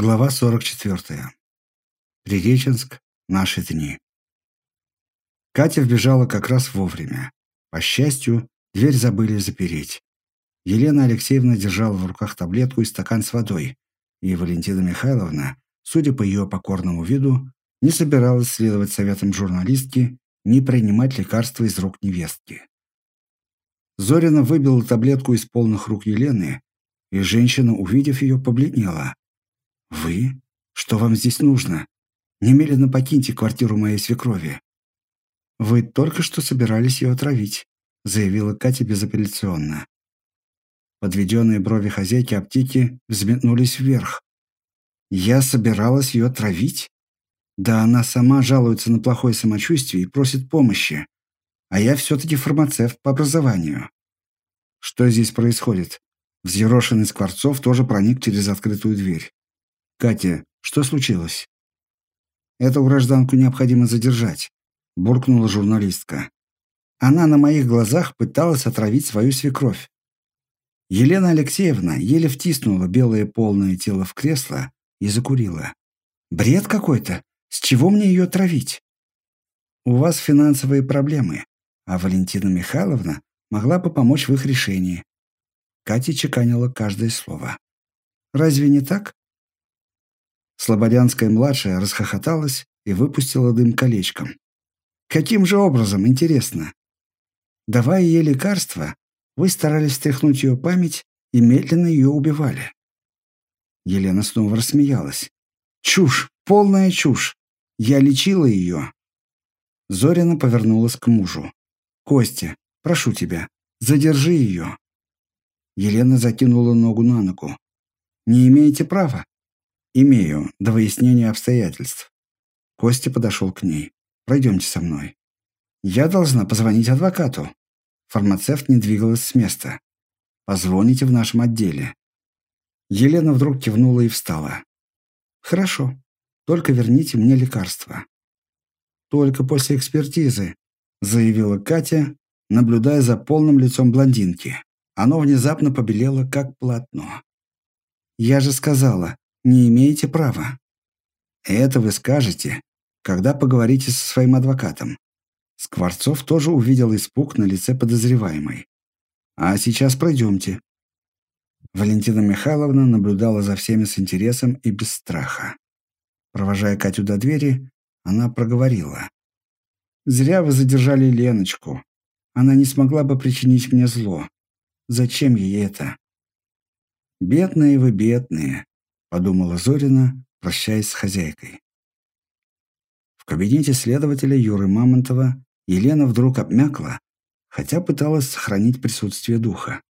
Глава 44. Приреченск. Наши дни. Катя вбежала как раз вовремя. По счастью, дверь забыли запереть. Елена Алексеевна держала в руках таблетку и стакан с водой, и Валентина Михайловна, судя по ее покорному виду, не собиралась следовать советам журналистки не принимать лекарства из рук невестки. Зорина выбила таблетку из полных рук Елены, и женщина, увидев ее, побледнела. «Вы? Что вам здесь нужно? Немедленно покиньте квартиру моей свекрови». «Вы только что собирались ее отравить», заявила Катя безапелляционно. Подведенные брови хозяйки аптеки взметнулись вверх. «Я собиралась ее травить? Да она сама жалуется на плохое самочувствие и просит помощи. А я все-таки фармацевт по образованию». «Что здесь происходит?» Взъерошенный Скворцов тоже проник через открытую дверь. «Катя, что случилось?» «Эту гражданку необходимо задержать», – буркнула журналистка. Она на моих глазах пыталась отравить свою свекровь. Елена Алексеевна еле втиснула белое полное тело в кресло и закурила. «Бред какой-то! С чего мне ее травить?» «У вас финансовые проблемы, а Валентина Михайловна могла бы помочь в их решении». Катя чеканила каждое слово. «Разве не так?» Слободянская-младшая расхохоталась и выпустила дым колечком. «Каким же образом, интересно? Давая ей лекарства, вы старались стряхнуть ее память и медленно ее убивали». Елена снова рассмеялась. «Чушь! Полная чушь! Я лечила ее!» Зорина повернулась к мужу. «Костя, прошу тебя, задержи ее!» Елена закинула ногу на ногу. «Не имеете права. «Имею, до выяснения обстоятельств». Костя подошел к ней. «Пройдемте со мной». «Я должна позвонить адвокату». Фармацевт не двигалась с места. «Позвоните в нашем отделе». Елена вдруг кивнула и встала. «Хорошо. Только верните мне лекарство». «Только после экспертизы», — заявила Катя, наблюдая за полным лицом блондинки. Оно внезапно побелело, как полотно. «Я же сказала, не имеете права. Это вы скажете, когда поговорите со своим адвокатом. Скворцов тоже увидел испуг на лице подозреваемой. А сейчас пройдемте. Валентина Михайловна наблюдала за всеми с интересом и без страха. Провожая Катю до двери, она проговорила. «Зря вы задержали Леночку. Она не смогла бы причинить мне зло. Зачем ей это?» «Бедные вы, бедные подумала Зорина, прощаясь с хозяйкой. В кабинете следователя Юры Мамонтова Елена вдруг обмякла, хотя пыталась сохранить присутствие духа.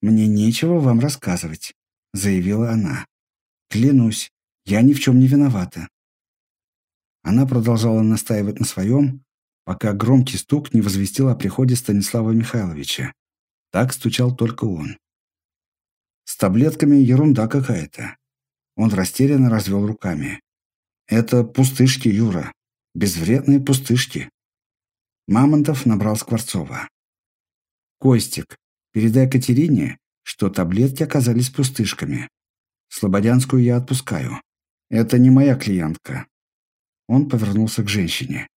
«Мне нечего вам рассказывать», — заявила она. «Клянусь, я ни в чем не виновата». Она продолжала настаивать на своем, пока громкий стук не возвестил о приходе Станислава Михайловича. Так стучал только он. Таблетками ерунда какая-то. Он растерянно развел руками. Это пустышки, Юра. Безвредные пустышки. Мамонтов набрал Скворцова. Костик, передай Катерине, что таблетки оказались пустышками. Слободянскую я отпускаю. Это не моя клиентка. Он повернулся к женщине.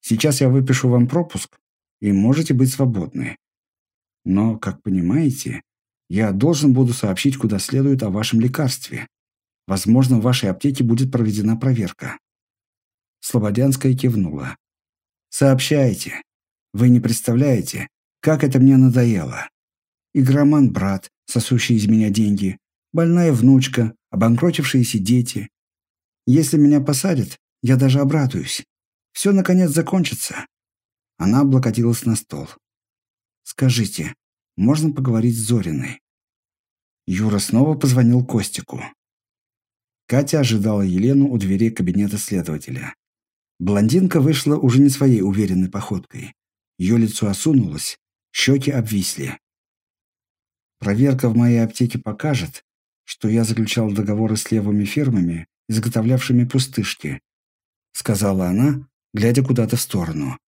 Сейчас я выпишу вам пропуск, и можете быть свободны. Но, как понимаете, я должен буду сообщить куда следует о вашем лекарстве. Возможно, в вашей аптеке будет проведена проверка». Слободянская кивнула. «Сообщайте. Вы не представляете, как это мне надоело. Игроман-брат, сосущий из меня деньги, больная внучка, обанкротившиеся дети. Если меня посадят, я даже обрадуюсь. Все, наконец, закончится». Она облокотилась на стол. «Скажите, можно поговорить с Зориной. Юра снова позвонил Костику. Катя ожидала Елену у двери кабинета следователя. Блондинка вышла уже не своей уверенной походкой. Ее лицо осунулось, щеки обвисли. Проверка в моей аптеке покажет, что я заключал договоры с левыми фирмами, изготовлявшими пустышки, сказала она, глядя куда-то в сторону.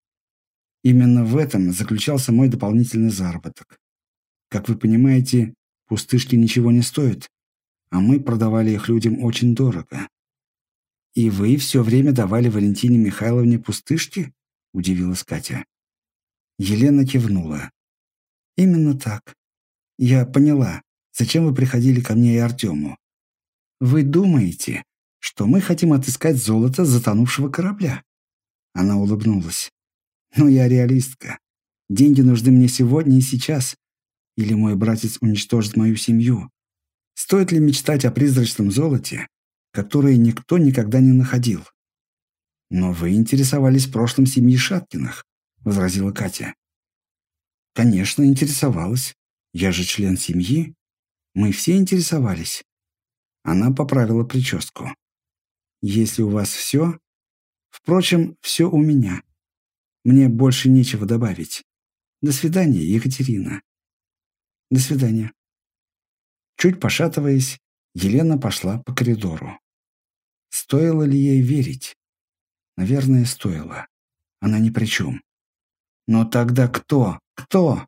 Именно в этом заключался мой дополнительный заработок. Как вы понимаете, пустышки ничего не стоят. а мы продавали их людям очень дорого. «И вы все время давали Валентине Михайловне пустышки?» – удивилась Катя. Елена кивнула. «Именно так. Я поняла, зачем вы приходили ко мне и Артему. Вы думаете, что мы хотим отыскать золото затонувшего корабля?» Она улыбнулась. «Но я реалистка. Деньги нужны мне сегодня и сейчас. Или мой братец уничтожит мою семью. Стоит ли мечтать о призрачном золоте, которое никто никогда не находил?» «Но вы интересовались прошлым семьи Шаткиных», — возразила Катя. «Конечно, интересовалась. Я же член семьи. Мы все интересовались». Она поправила прическу. «Если у вас все...» «Впрочем, все у меня. Мне больше нечего добавить. До свидания, Екатерина». «До свидания». Чуть пошатываясь, Елена пошла по коридору. Стоило ли ей верить? Наверное, стоило. Она ни при чем. Но тогда кто? Кто?